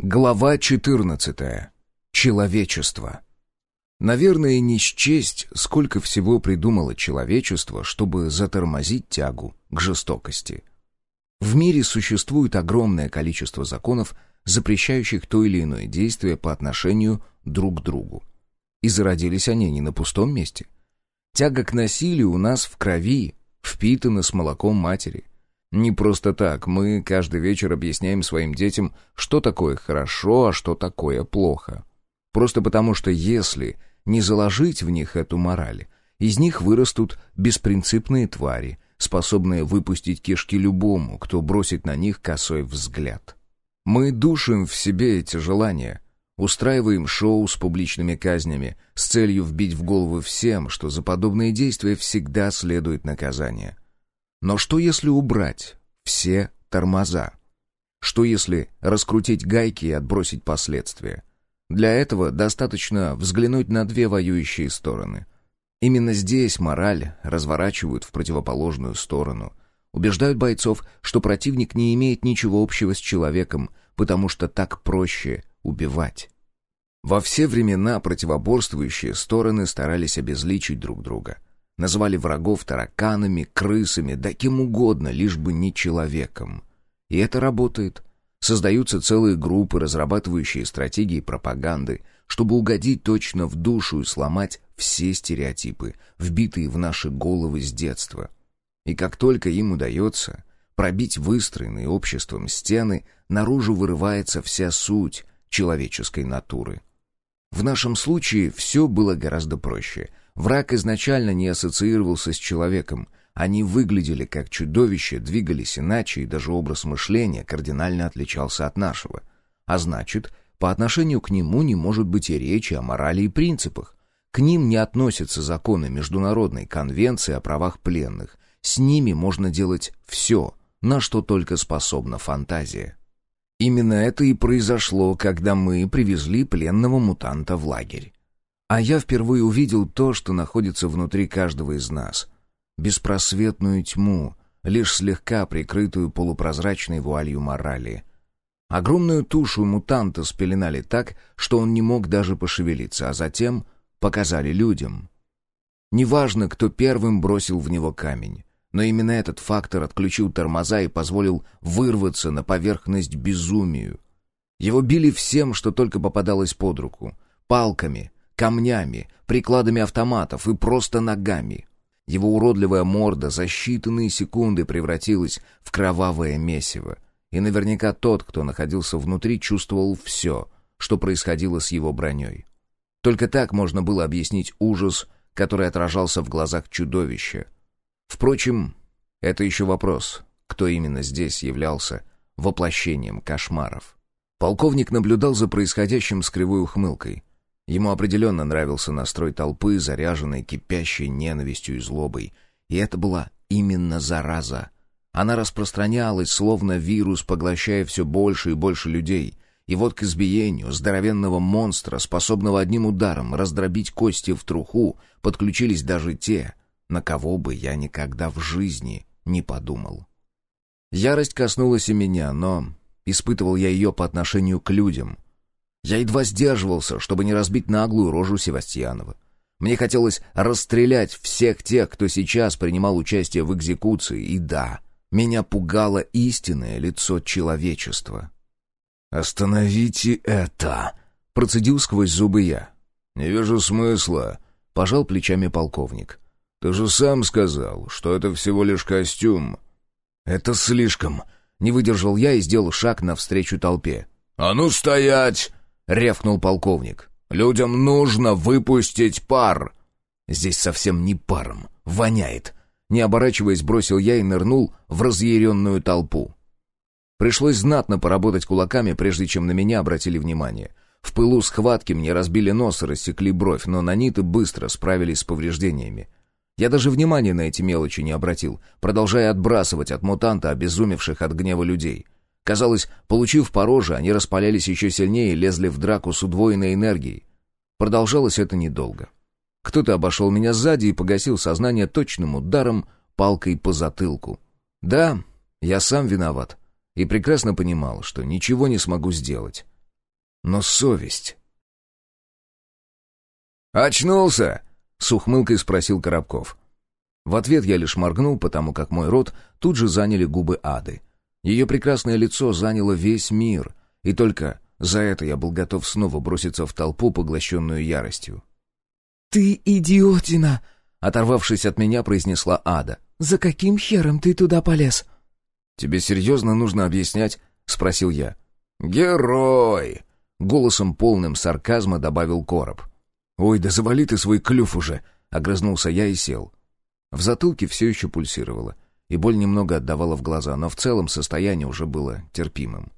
Глава 14. Человечество. Наверное, не счесть, сколько всего придумало человечество, чтобы затормозить тягу к жестокости. В мире существует огромное количество законов, запрещающих то или иное действие по отношению друг к другу. И зародились они не на пустом месте. Тяга к насилию у нас в крови, впитана с молоком матери. Не просто так, мы каждый вечер объясняем своим детям, что такое хорошо, а что такое плохо. Просто потому, что если не заложить в них эту мораль, из них вырастут беспринципные твари, способные выпустить кишки любому, кто бросит на них косой взгляд. Мы душим в себе эти желания, устраиваем шоу с публичными казнями с целью вбить в головы всем, что за подобные действия всегда следует наказание – но что если убрать все тормоза? Что если раскрутить гайки и отбросить последствия? Для этого достаточно взглянуть на две воюющие стороны. Именно здесь мораль разворачивают в противоположную сторону. Убеждают бойцов, что противник не имеет ничего общего с человеком, потому что так проще убивать. Во все времена противоборствующие стороны старались обезличить друг друга — Называли врагов тараканами, крысами, да кем угодно, лишь бы не человеком. И это работает. Создаются целые группы, разрабатывающие стратегии пропаганды, чтобы угодить точно в душу и сломать все стереотипы, вбитые в наши головы с детства. И как только им удается пробить выстроенные обществом стены, наружу вырывается вся суть человеческой натуры. В нашем случае все было гораздо проще — Враг изначально не ассоциировался с человеком. Они выглядели как чудовище, двигались иначе, и даже образ мышления кардинально отличался от нашего. А значит, по отношению к нему не может быть и речи о морали и принципах. К ним не относятся законы Международной конвенции о правах пленных. С ними можно делать все, на что только способна фантазия. Именно это и произошло, когда мы привезли пленного мутанта в лагерь. А я впервые увидел то, что находится внутри каждого из нас. Беспросветную тьму, лишь слегка прикрытую полупрозрачной вуалью морали. Огромную тушу мутанта спеленали так, что он не мог даже пошевелиться, а затем показали людям. Неважно, кто первым бросил в него камень, но именно этот фактор отключил тормоза и позволил вырваться на поверхность безумию. Его били всем, что только попадалось под руку — палками — камнями, прикладами автоматов и просто ногами. Его уродливая морда за считанные секунды превратилась в кровавое месиво. И наверняка тот, кто находился внутри, чувствовал все, что происходило с его броней. Только так можно было объяснить ужас, который отражался в глазах чудовища. Впрочем, это еще вопрос, кто именно здесь являлся воплощением кошмаров. Полковник наблюдал за происходящим с кривой ухмылкой. Ему определенно нравился настрой толпы, заряженной кипящей ненавистью и злобой. И это была именно зараза. Она распространялась, словно вирус, поглощая все больше и больше людей. И вот к избиению здоровенного монстра, способного одним ударом раздробить кости в труху, подключились даже те, на кого бы я никогда в жизни не подумал. Ярость коснулась и меня, но испытывал я ее по отношению к людям — я едва сдерживался, чтобы не разбить наглую рожу Севастьянова. Мне хотелось расстрелять всех тех, кто сейчас принимал участие в экзекуции, и да, меня пугало истинное лицо человечества. «Остановите это!» — процедил сквозь зубы я. «Не вижу смысла», — пожал плечами полковник. «Ты же сам сказал, что это всего лишь костюм». «Это слишком!» — не выдержал я и сделал шаг навстречу толпе. «А ну стоять!» — рявкнул полковник. «Людям нужно выпустить пар!» «Здесь совсем не паром. Воняет!» Не оборачиваясь, бросил я и нырнул в разъяренную толпу. Пришлось знатно поработать кулаками, прежде чем на меня обратили внимание. В пылу схватки мне разбили нос и рассекли бровь, но наниты быстро справились с повреждениями. Я даже внимания на эти мелочи не обратил, продолжая отбрасывать от мутанта обезумевших от гнева людей — Казалось, получив по роже, они распалялись еще сильнее и лезли в драку с удвоенной энергией. Продолжалось это недолго. Кто-то обошел меня сзади и погасил сознание точным ударом палкой по затылку. Да, я сам виноват. И прекрасно понимал, что ничего не смогу сделать. Но совесть... «Очнулся?» — с ухмылкой спросил Коробков. В ответ я лишь моргнул, потому как мой рот тут же заняли губы ады. Ее прекрасное лицо заняло весь мир, и только за это я был готов снова броситься в толпу, поглощенную яростью. «Ты идиотина!» — оторвавшись от меня, произнесла ада. «За каким хером ты туда полез?» «Тебе серьезно нужно объяснять?» — спросил я. «Герой!» — голосом полным сарказма добавил Короб. «Ой, да завали ты свой клюв уже!» — огрызнулся я и сел. В затылке все еще пульсировало, и боль немного отдавала в глаза, но в целом состояние уже было терпимым.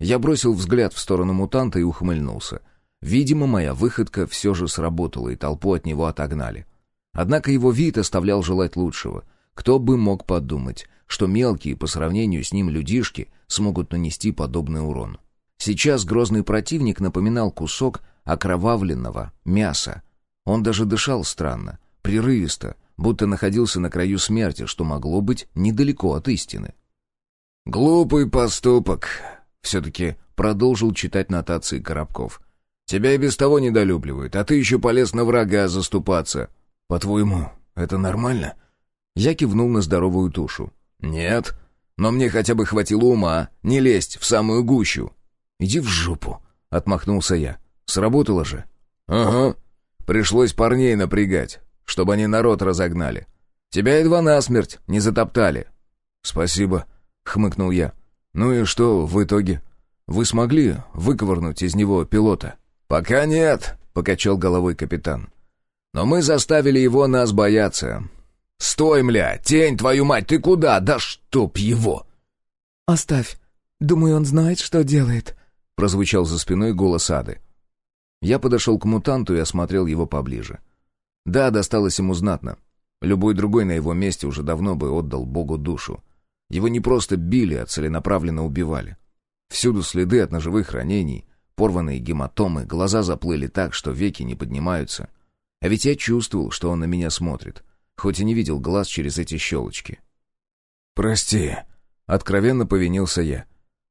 Я бросил взгляд в сторону мутанта и ухмыльнулся. Видимо, моя выходка все же сработала, и толпу от него отогнали. Однако его вид оставлял желать лучшего. Кто бы мог подумать, что мелкие по сравнению с ним людишки смогут нанести подобный урон. Сейчас грозный противник напоминал кусок окровавленного мяса. Он даже дышал странно, прерывисто, будто находился на краю смерти, что могло быть недалеко от истины. «Глупый поступок», — все-таки продолжил читать нотации Коробков. «Тебя и без того недолюбливают, а ты еще полез на врага заступаться. По-твоему, это нормально?» Я кивнул на здоровую тушу. «Нет, но мне хотя бы хватило ума не лезть в самую гущу». «Иди в жопу», — отмахнулся я. «Сработало же». «Ага. Пришлось парней напрягать, чтобы они народ разогнали. Тебя едва насмерть не затоптали». «Спасибо», — хмыкнул я. «Ну и что в итоге? Вы смогли выковырнуть из него пилота?» «Пока нет», — покачал головой капитан. «Но мы заставили его нас бояться. Стой, мля! Тень, твою мать, ты куда? Да чтоб его!» «Оставь. Думаю, он знает, что делает», — прозвучал за спиной голос Ады. Я подошел к мутанту и осмотрел его поближе. Да, досталось ему знатно. Любой другой на его месте уже давно бы отдал Богу душу. Его не просто били, а целенаправленно убивали. Всюду следы от ножевых ранений, порванные гематомы, глаза заплыли так, что веки не поднимаются. А ведь я чувствовал, что он на меня смотрит, хоть и не видел глаз через эти щелочки. «Прости», — откровенно повинился я.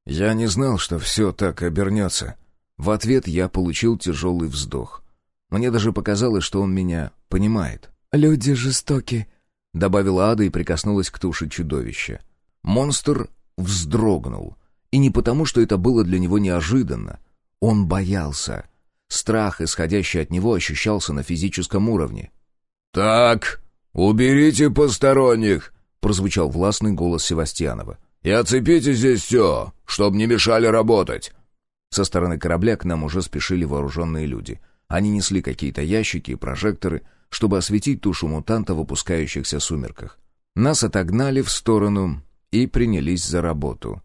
«Я не знал, что все так обернется». В ответ я получил тяжелый вздох. Мне даже показалось, что он меня понимает. «Люди жестоки», — добавила Ада и прикоснулась к туше чудовища. Монстр вздрогнул. И не потому, что это было для него неожиданно. Он боялся. Страх, исходящий от него, ощущался на физическом уровне. «Так, уберите посторонних!» — прозвучал властный голос Севастьянова. «И оцепите здесь все, чтобы не мешали работать!» Со стороны корабля к нам уже спешили вооруженные люди. Они несли какие-то ящики и прожекторы, чтобы осветить тушу мутанта в опускающихся сумерках. Нас отогнали в сторону и принялись за работу.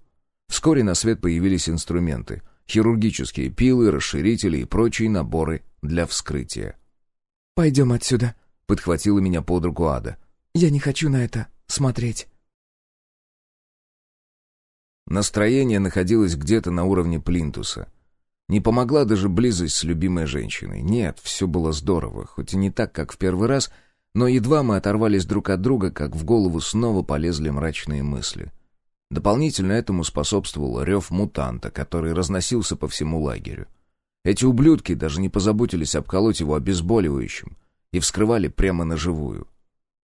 Вскоре на свет появились инструменты — хирургические пилы, расширители и прочие наборы для вскрытия. «Пойдем отсюда», — подхватила меня под руку Ада. «Я не хочу на это смотреть». Настроение находилось где-то на уровне плинтуса. Не помогла даже близость с любимой женщиной. Нет, все было здорово, хоть и не так, как в первый раз — но едва мы оторвались друг от друга, как в голову снова полезли мрачные мысли. Дополнительно этому способствовал рев мутанта, который разносился по всему лагерю. Эти ублюдки даже не позаботились обколоть его обезболивающим и вскрывали прямо на живую.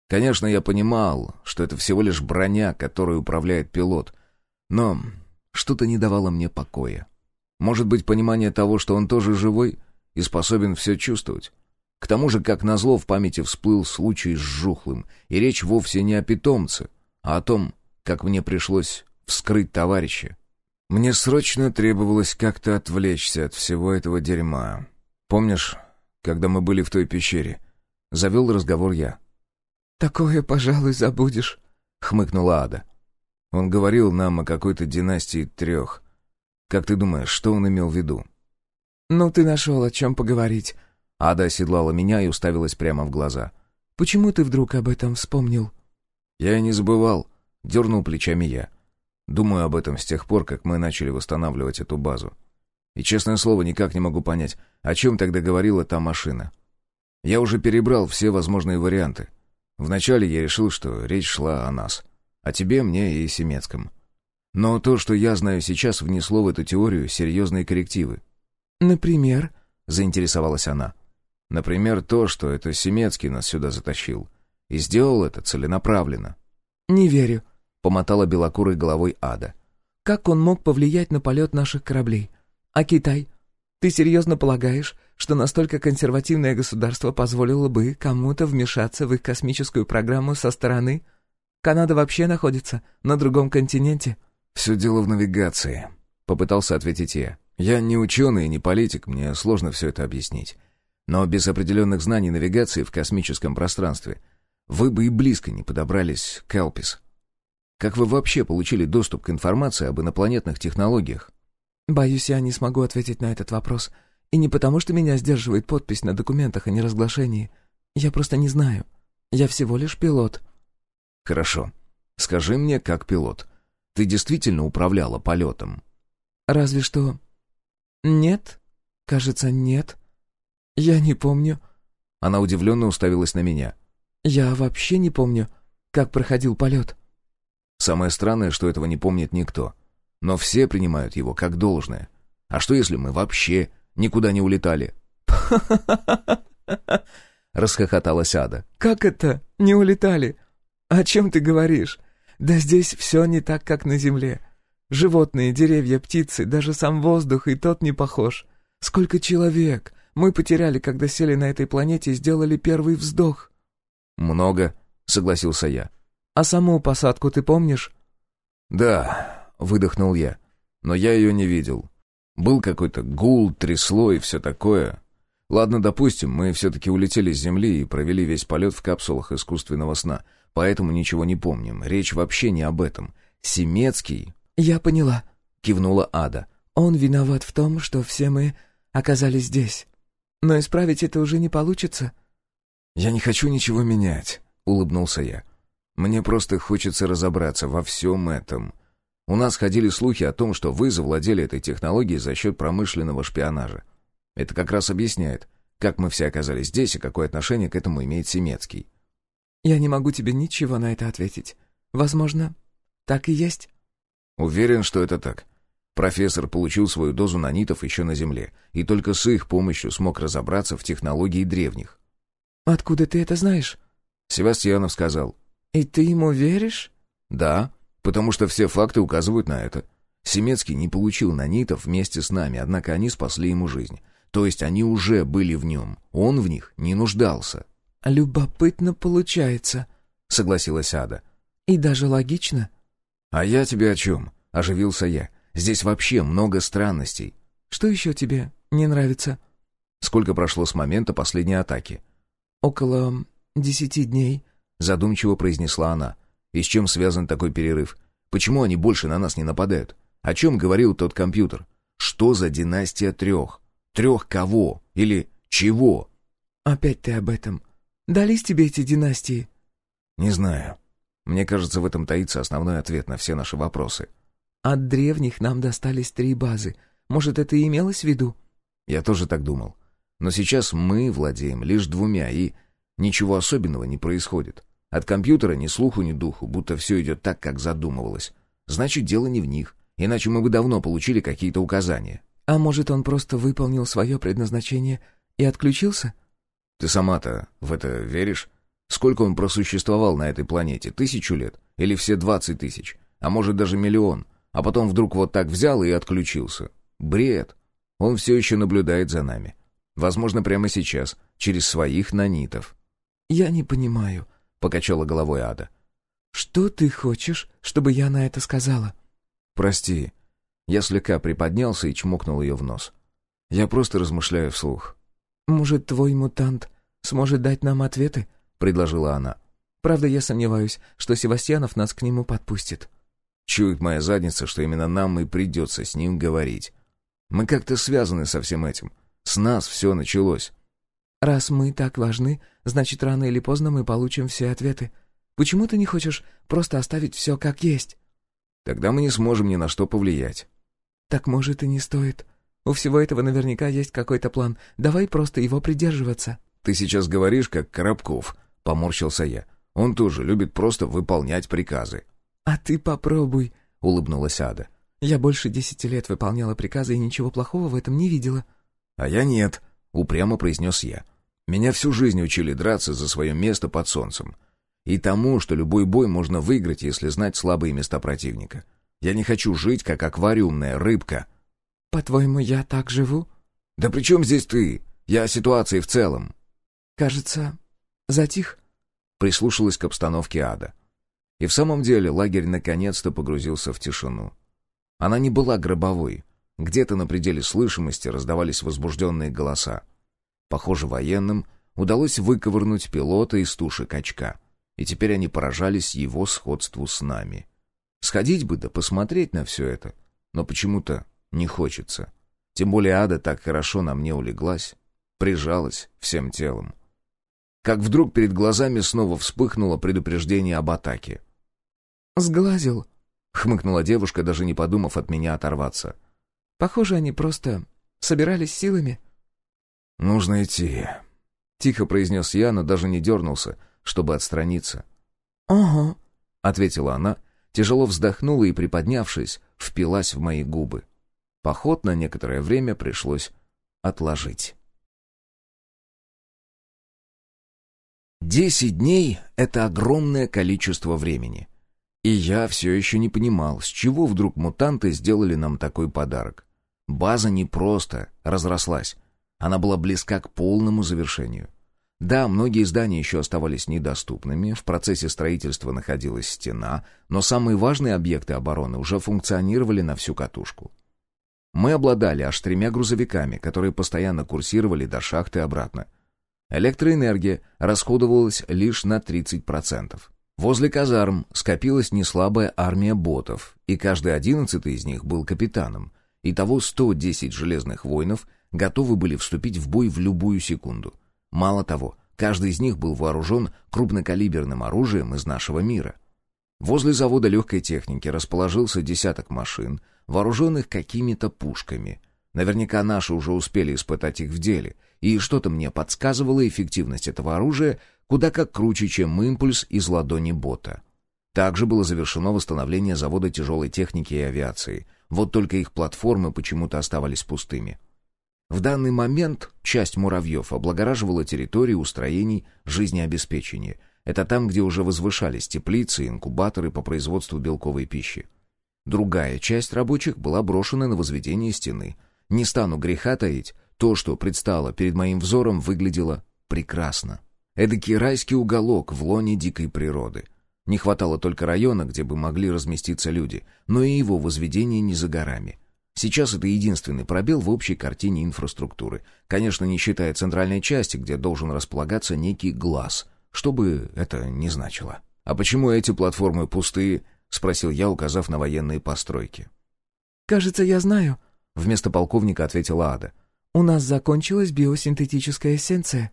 Конечно, я понимал, что это всего лишь броня, которой управляет пилот, но что-то не давало мне покоя. Может быть, понимание того, что он тоже живой и способен все чувствовать? К тому же, как назло, в памяти всплыл случай с жухлым, и речь вовсе не о питомце, а о том, как мне пришлось вскрыть товарища. Мне срочно требовалось как-то отвлечься от всего этого дерьма. Помнишь, когда мы были в той пещере? Завел разговор я. «Такое, пожалуй, забудешь», — хмыкнула Ада. Он говорил нам о какой-то династии трех. Как ты думаешь, что он имел в виду? «Ну, ты нашел о чем поговорить», Ада оседлала меня и уставилась прямо в глаза. «Почему ты вдруг об этом вспомнил?» «Я и не забывал», — дернул плечами я. Думаю об этом с тех пор, как мы начали восстанавливать эту базу. И, честное слово, никак не могу понять, о чем тогда говорила та машина. Я уже перебрал все возможные варианты. Вначале я решил, что речь шла о нас. О тебе, мне и Семецком. Но то, что я знаю сейчас, внесло в эту теорию серьезные коррективы. «Например?» — заинтересовалась она. «Например, то, что это Семецкий нас сюда затащил. И сделал это целенаправленно». «Не верю», — помотала белокурой головой Ада. «Как он мог повлиять на полет наших кораблей? А Китай? Ты серьезно полагаешь, что настолько консервативное государство позволило бы кому-то вмешаться в их космическую программу со стороны? Канада вообще находится на другом континенте?» «Все дело в навигации», — попытался ответить я. «Я не ученый и не политик, мне сложно все это объяснить. Но без определенных знаний навигации в космическом пространстве вы бы и близко не подобрались к Элпис. Как вы вообще получили доступ к информации об инопланетных технологиях?» «Боюсь, я не смогу ответить на этот вопрос. И не потому, что меня сдерживает подпись на документах о неразглашении. Я просто не знаю. Я всего лишь пилот». «Хорошо. Скажи мне, как пилот. Ты действительно управляла полетом?» «Разве что...» «Нет. Кажется, нет. Я не помню». Она удивленно уставилась на меня. «Я вообще не помню, как проходил полет». Самое странное, что этого не помнит никто. Но все принимают его как должное. А что если мы вообще никуда не улетали? Расхохоталась Ада. «Как это? Не улетали? О чем ты говоришь? Да здесь все не так, как на Земле. Животные, деревья, птицы, даже сам воздух и тот не похож. Сколько человек мы потеряли, когда сели на этой планете и сделали первый вздох?» «Много», — согласился я. «А саму посадку ты помнишь?» «Да», — выдохнул я. «Но я ее не видел. Был какой-то гул, трясло и все такое. Ладно, допустим, мы все-таки улетели с Земли и провели весь полет в капсулах искусственного сна, поэтому ничего не помним. Речь вообще не об этом. Семецкий...» «Я поняла», — кивнула Ада. «Он виноват в том, что все мы оказались здесь. Но исправить это уже не получится». «Я не хочу ничего менять», — улыбнулся я. Мне просто хочется разобраться во всем этом. У нас ходили слухи о том, что вы завладели этой технологией за счет промышленного шпионажа. Это как раз объясняет, как мы все оказались здесь и какое отношение к этому имеет Семецкий. Я не могу тебе ничего на это ответить. Возможно, так и есть. Уверен, что это так. Профессор получил свою дозу нанитов еще на Земле, и только с их помощью смог разобраться в технологии древних. Откуда ты это знаешь? Севастьянов сказал. «И ты ему веришь?» «Да, потому что все факты указывают на это. Семецкий не получил нанитов вместе с нами, однако они спасли ему жизнь. То есть они уже были в нем, он в них не нуждался». «Любопытно получается», — согласилась Ада. «И даже логично». «А я тебе о чем?» — оживился я. «Здесь вообще много странностей». «Что еще тебе не нравится?» «Сколько прошло с момента последней атаки?» «Около десяти дней», задумчиво произнесла она. И с чем связан такой перерыв? Почему они больше на нас не нападают? О чем говорил тот компьютер? Что за династия трех? Трех кого? Или чего? Опять ты об этом. Дались тебе эти династии? Не знаю. Мне кажется, в этом таится основной ответ на все наши вопросы. От древних нам достались три базы. Может, это и имелось в виду? Я тоже так думал. Но сейчас мы владеем лишь двумя, и ничего особенного не происходит. От компьютера ни слуху, ни духу, будто все идет так, как задумывалось. Значит, дело не в них, иначе мы бы давно получили какие-то указания. А может, он просто выполнил свое предназначение и отключился? Ты сама-то в это веришь? Сколько он просуществовал на этой планете? Тысячу лет? Или все двадцать тысяч? А может, даже миллион? А потом вдруг вот так взял и отключился? Бред. Он все еще наблюдает за нами. Возможно, прямо сейчас, через своих нанитов. «Я не понимаю», — покачала головой Ада. «Что ты хочешь, чтобы я на это сказала?» «Прости». Я слегка приподнялся и чмокнул ее в нос. Я просто размышляю вслух. «Может, твой мутант сможет дать нам ответы?» — предложила она. «Правда, я сомневаюсь, что Севастьянов нас к нему подпустит». Чует моя задница, что именно нам и придется с ним говорить. Мы как-то связаны со всем этим. С нас все началось. «Раз мы так важны, значит, рано или поздно мы получим все ответы. Почему ты не хочешь просто оставить все как есть?» «Тогда мы не сможем ни на что повлиять». «Так, может, и не стоит. У всего этого наверняка есть какой-то план. Давай просто его придерживаться». «Ты сейчас говоришь, как Коробков», — поморщился я. «Он тоже любит просто выполнять приказы». «А ты попробуй», — улыбнулась Ада. «Я больше десяти лет выполняла приказы и ничего плохого в этом не видела». «А я нет», — упрямо произнес я. «Меня всю жизнь учили драться за свое место под солнцем. И тому, что любой бой можно выиграть, если знать слабые места противника. Я не хочу жить, как аквариумная рыбка». «По-твоему, я так живу?» «Да при чем здесь ты? Я о ситуации в целом». «Кажется, затих?» Прислушалась к обстановке ада. И в самом деле лагерь наконец-то погрузился в тишину. Она не была гробовой. Где-то на пределе слышимости раздавались возбужденные голоса. Похоже, военным удалось выковырнуть пилота из туши качка, и теперь они поражались его сходству с нами. Сходить бы да посмотреть на все это, но почему-то не хочется. Тем более ада так хорошо на мне улеглась, прижалась всем телом. Как вдруг перед глазами снова вспыхнуло предупреждение об атаке. «Сглазил», — хмыкнула девушка, даже не подумав от меня оторваться. «Похоже, они просто собирались силами». «Нужно идти», — тихо произнес я, но даже не дернулся, чтобы отстраниться. «Ага», — ответила она, тяжело вздохнула и, приподнявшись, впилась в мои губы. Поход на некоторое время пришлось отложить. Десять дней — это огромное количество времени. И я все еще не понимал, с чего вдруг мутанты сделали нам такой подарок. База не просто разрослась, она была близка к полному завершению. Да, многие здания еще оставались недоступными, в процессе строительства находилась стена, но самые важные объекты обороны уже функционировали на всю катушку. Мы обладали аж тремя грузовиками, которые постоянно курсировали до шахты обратно. Электроэнергия расходовалась лишь на 30%. Возле казарм скопилась неслабая армия ботов, и каждый одиннадцатый из них был капитаном. Итого 110 железных воинов готовы были вступить в бой в любую секунду. Мало того, каждый из них был вооружен крупнокалиберным оружием из нашего мира. Возле завода легкой техники расположился десяток машин, вооруженных какими-то пушками. Наверняка наши уже успели испытать их в деле, и что-то мне подсказывало эффективность этого оружия куда как круче, чем импульс из ладони бота. Также было завершено восстановление завода тяжелой техники и авиации. Вот только их платформы почему-то оставались пустыми. В данный момент часть муравьев облагораживала территорию устроений жизнеобеспечения. Это там, где уже возвышались теплицы и инкубаторы по производству белковой пищи. Другая часть рабочих была брошена на возведение стены. Не стану греха таить, то, что предстало перед моим взором, выглядело прекрасно. Эдакий райский уголок в лоне дикой природы. Не хватало только района, где бы могли разместиться люди, но и его возведение не за горами. Сейчас это единственный пробел в общей картине инфраструктуры. Конечно, не считая центральной части, где должен располагаться некий глаз, что бы это ни значило. «А почему эти платформы пустые?» — спросил я, указав на военные постройки. «Кажется, я знаю», — вместо полковника ответила Ада. «У нас закончилась биосинтетическая эссенция».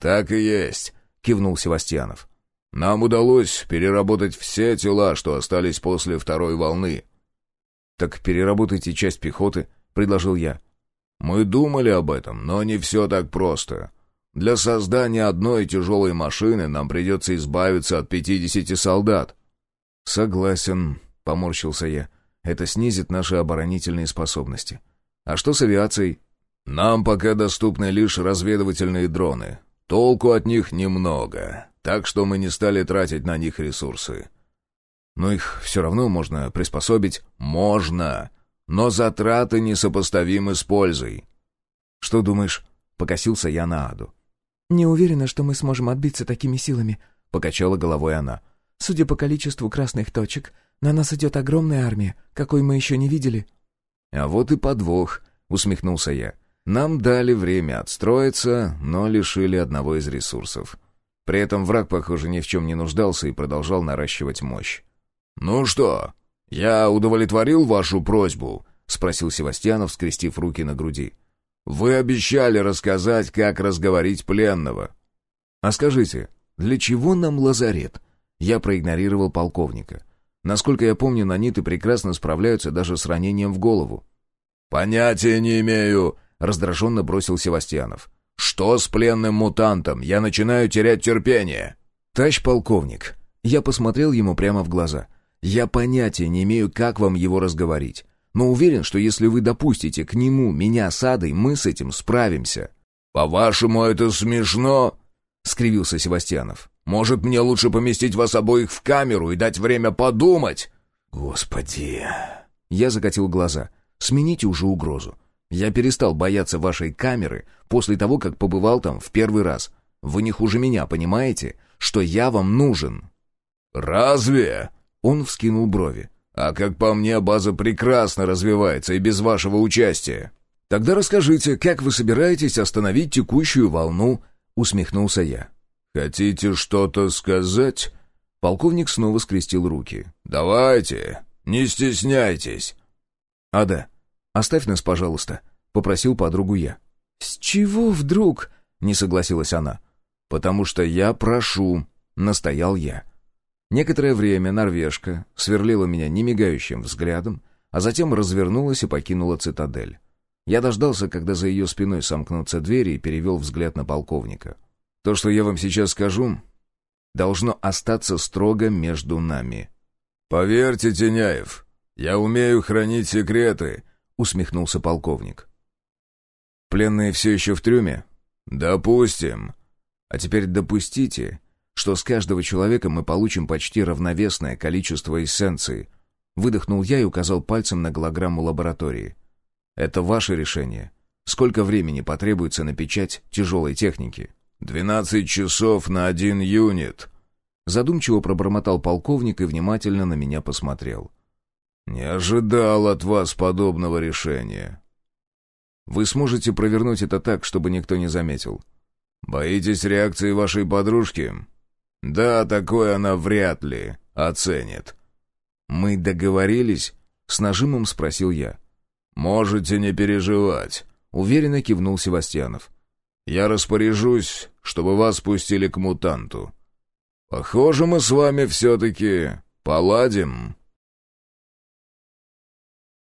«Так и есть», — кивнул Севастьянов. «Нам удалось переработать все тела, что остались после второй волны». «Так переработайте часть пехоты», — предложил я. «Мы думали об этом, но не все так просто. Для создания одной тяжелой машины нам придется избавиться от пятидесяти солдат». «Согласен», — поморщился я. «Это снизит наши оборонительные способности. А что с авиацией?» «Нам пока доступны лишь разведывательные дроны. Толку от них немного, так что мы не стали тратить на них ресурсы. Но их все равно можно приспособить. Можно, но затраты несопоставимы с пользой. Что думаешь? Покосился я на Аду. Не уверена, что мы сможем отбиться такими силами, покачала головой она. Судя по количеству красных точек, на нас идет огромная армия, какой мы еще не видели. А вот и подвох, усмехнулся я. Нам дали время отстроиться, но лишили одного из ресурсов. При этом враг, похоже, ни в чем не нуждался и продолжал наращивать мощь. «Ну что, я удовлетворил вашу просьбу?» — спросил Севастьянов, скрестив руки на груди. «Вы обещали рассказать, как разговорить пленного». «А скажите, для чего нам лазарет?» Я проигнорировал полковника. Насколько я помню, наниты прекрасно справляются даже с ранением в голову. «Понятия не имею», — раздраженно бросил Севастьянов. «Что с пленным мутантом? Я начинаю терять терпение!» «Товарищ полковник!» Я посмотрел ему прямо в глаза. «Я понятия не имею, как вам его разговорить. Но уверен, что если вы допустите к нему меня с Адой, мы с этим справимся». «По-вашему, это смешно?» — скривился Севастьянов. «Может, мне лучше поместить вас обоих в камеру и дать время подумать?» «Господи!» Я закатил глаза. «Смените уже угрозу. Я перестал бояться вашей камеры после того, как побывал там в первый раз. Вы не хуже меня, понимаете, что я вам нужен?» «Разве?» Он вскинул брови. «А как по мне, база прекрасно развивается и без вашего участия». «Тогда расскажите, как вы собираетесь остановить текущую волну?» — усмехнулся я. «Хотите что-то сказать?» Полковник снова скрестил руки. «Давайте, не стесняйтесь». «Ада, оставь нас, пожалуйста», — попросил подругу я. «С чего вдруг?» — не согласилась она. «Потому что я прошу», — настоял я. Некоторое время норвежка сверлила меня немигающим взглядом, а затем развернулась и покинула цитадель. Я дождался, когда за ее спиной сомкнутся двери, и перевел взгляд на полковника. «То, что я вам сейчас скажу, должно остаться строго между нами». «Поверьте, Теняев, я умею хранить секреты», — усмехнулся полковник. «Пленные все еще в трюме?» «Допустим». «А теперь допустите, что с каждого человека мы получим почти равновесное количество эссенции». Выдохнул я и указал пальцем на голограмму лаборатории. Это ваше решение. Сколько времени потребуется на печать тяжелой техники? «Двенадцать часов на один юнит», — задумчиво пробормотал полковник и внимательно на меня посмотрел. «Не ожидал от вас подобного решения». «Вы сможете провернуть это так, чтобы никто не заметил». «Боитесь реакции вашей подружки?» «Да, такое она вряд ли оценит». «Мы договорились?» — с нажимом спросил я. «Можете не переживать», — уверенно кивнул Севастьянов. «Я распоряжусь, чтобы вас пустили к мутанту. Похоже, мы с вами все-таки поладим».